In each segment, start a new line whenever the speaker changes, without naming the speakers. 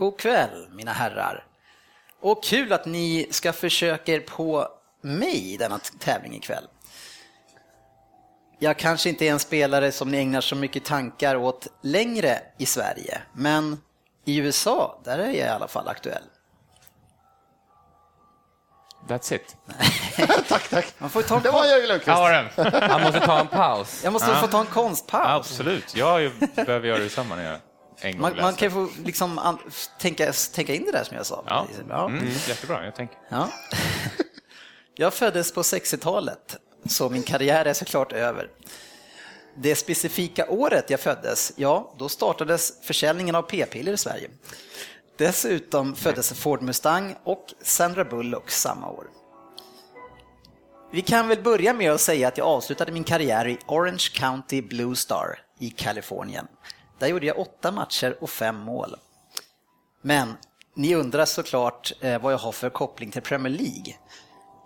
God kväll, mina herrar. Och kul att ni ska försöka er på mig i denna tävling ikväll. Jag kanske inte är en spelare som ni ägnar så mycket tankar åt längre i Sverige, men i USA, där är jag i alla fall aktuell.
That's it.
tack, tack.
Man får ta en
Det var Jörgen Lundqvist.
Han måste ta en paus.
jag måste få ta en konstpaus.
Absolut. Jag behöver göra detsamma när jag en gång
Man, man kan få liksom an, tänka, tänka in det där som jag sa.
Ja,
Ja.
mm, jättebra. Jag tänker.
Ja. Jag föddes på 60-talet, så min karriär är såklart över. Det specifika året jag föddes, ja, då startades försäljningen av p-piller i Sverige. Dessutom föddes Ford Mustang och Sandra Bullock samma år. Vi kan väl börja med att säga att jag avslutade min karriär i Orange County Blue Star i Kalifornien. Där gjorde jag åtta matcher och fem mål. Men ni undrar såklart eh, vad jag har för koppling till Premier League.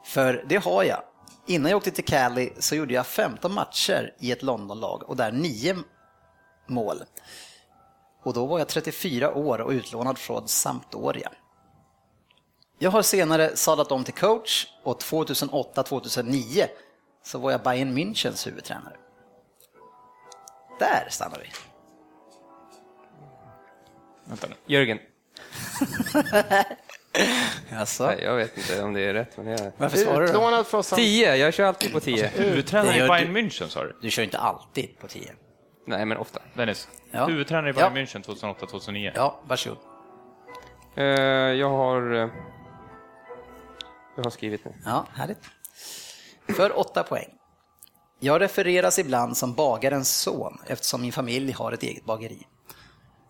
För det har jag. Innan jag åkte till Cali så gjorde jag 15 matcher i ett Londonlag och där 9 mål. Och då var jag 34 år och utlånad från Sampdoria. Jag har senare sadlat om till coach och 2008-2009 så var jag Bayern Münchens huvudtränare. Där stannar vi.
Vänta nu.
Jörgen.
Alltså,
Nej, jag vet inte om det är rätt, men jag...
varför svarar du? då?
Utlånad från Sam...
Tio, jag kör alltid på tio.
Huvudtränare
Det
i
gör
Bayern
du.
München sa du?
Du kör inte alltid på 10.
Nej, men ofta.
Dennis.
Ja.
Huvudtränare i Bayern
Ja.
München 2008-2009.
Ja, varsågod.
Eh, jag har... eh, jag har skrivit nu.
Ja, härligt. För åtta poäng. Jag refereras ibland som bagarens son eftersom min familj har ett eget bageri.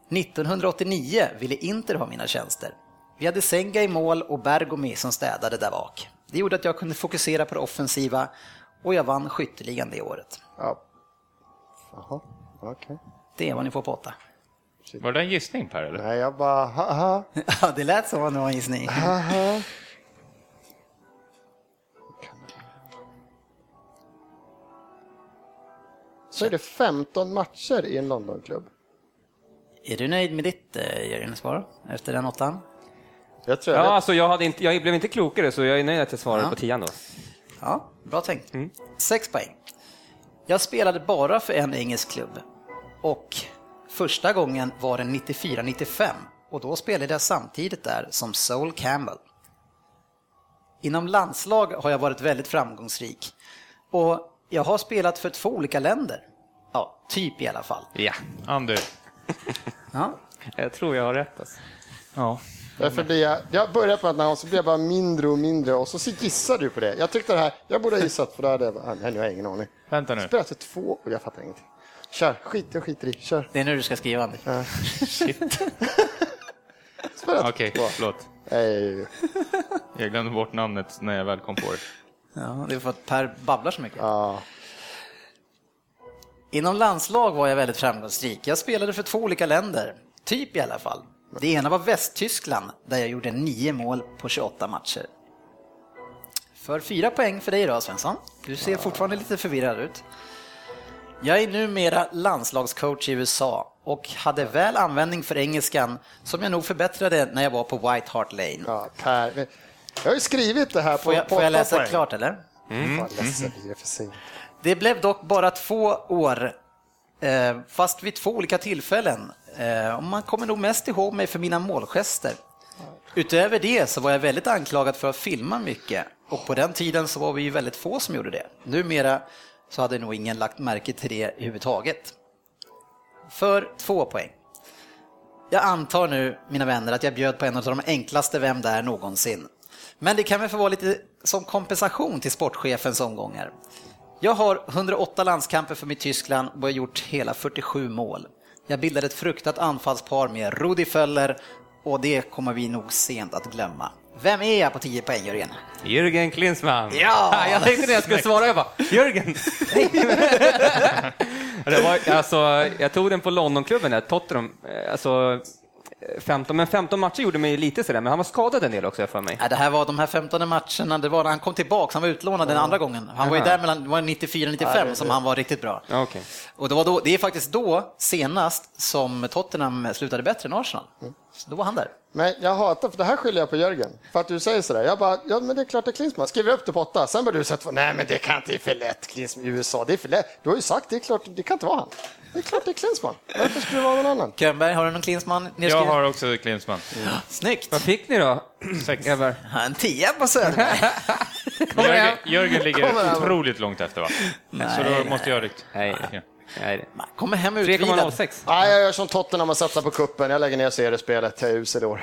1989 ville Inter ha mina tjänster. Vi hade Senga i mål och Bergomi som städade där bak. Det gjorde att jag kunde fokusera på det offensiva och jag vann skytteligan det året.
Ja. Jaha, okej.
Det är vad ni får på åtta.
Var det en gissning Per? Eller?
Nej, jag bara, haha.
Ja, det lät som om det var en gissning.
haha. Så är det 15 matcher i en Londonklubb.
Är du nöjd med ditt eh, Jörgen svar efter den åttan?
Jag tror jag
Ja,
vet.
alltså jag, hade inte, jag blev inte klokare, så jag är nöjd att jag svarade
Ja.
på tian då.
Ja, bra tänkt. Sex poäng. Jag spelade bara för en engelsk klubb och första gången var den 94-95 och då spelade jag samtidigt där som Sol Campbell. Inom landslag har jag varit väldigt framgångsrik och jag har spelat för två olika länder. Ja, typ i alla fall.
Ja,
Ander.
Ja,
jag tror jag har rätt. Alltså.
Ja.
Därför blir jag, jag började på ett namn så blir jag bara mindre och mindre och så gissar du på det. Jag tyckte det här, jag borde ha gissat för det hade jag, ah, nej, nu har jag ingen aning.
Vänta nu.
Spelat för två och jag fattar ingenting. Kör, skit jag skiter i, kör.
det är nu du ska skriva Andy.
Shit.
Spelat
Okej,
två.
förlåt.
Nej,
Jag glömde bort namnet när jag väl kom på det.
Ja, det är för att Per babblar så mycket.
ja.
Inom landslag var jag väldigt framgångsrik. Jag spelade för två olika länder, typ i alla fall. Det ena var Västtyskland, där jag gjorde nio mål på 28 matcher. För fyra poäng för dig då, Svensson. Du ser fortfarande lite förvirrad ut. Jag är numera landslagscoach i USA och hade väl användning för engelskan som jag nog förbättrade när jag var på White Hart Lane.
ja, Per. Jag har ju skrivit det här på,
Får jag,
på
får jag läsa
poäng.
klart eller?
Fan, ledsen för sent.
Det blev dock bara två år, eh, fast vid två olika tillfällen. Eh, och man kommer nog mest ihåg mig för mina målgester. Utöver det så var jag väldigt anklagad för att filma mycket och på den tiden så var vi ju väldigt få som gjorde det. Numera så hade nog ingen lagt märke till det överhuvudtaget. För två poäng. Jag antar nu, mina vänner, att jag bjöd på en av de enklaste Vem där någonsin. Men det kan väl få vara lite som kompensation till sportchefens omgångar. Jag har 108 landskamper för mitt Tyskland och har gjort hela 47 mål. Jag bildade ett fruktat anfallspar med Rudi Föller och det kommer vi nog sent att glömma. Vem är jag på 10 poäng, Jörgen?
Jörgen Klinsmann.
Ja!
Jag tänkte när jag skulle svara, jag bara, Jörgen! det var, alltså, jag tog den på Londonklubben, där, Tottenham. Eh, Alltså, 15, men 15 matcher gjorde mig lite sådär, men han var skadad en del också för mig.
Nej, det här var de här 15 matcherna, det var när han kom tillbaka, han var utlånad den andra gången. Han var ju där mellan det var 94-95 som han var riktigt bra.
Ja, okej.
Och det, var då, det är faktiskt då senast som Tottenham slutade bättre än Arsenal. Så då var han där.
Men jag hatar, för det här skyller jag på Jörgen. För att du säger sådär. Jag bara, ja men det är klart det är Klinsmann. Skriver upp det på åtta. Sen börjar du säga, nej men det kan inte, det är för lätt. Klinsmann i USA, det är för lätt. Du har ju sagt, det är klart, det kan inte vara han. Det är klart det är Klinsmann. Varför skulle det vara någon annan?
Könberg, har du någon Klinsmann
Jag har också Klinsmann.
Snyggt!
Vad fick ni då,
Sex.
En tia på Söderberg.
Jörgen, Jörgen ligger otroligt långt efter va? Så då måste jag ryckt.
Nej. Nej.
Kommer hem utvilad.
3,06.
Nej, jag gör som Tottenham och satsar på kuppen. Jag lägger ner seriespelet. Jag är usel i år.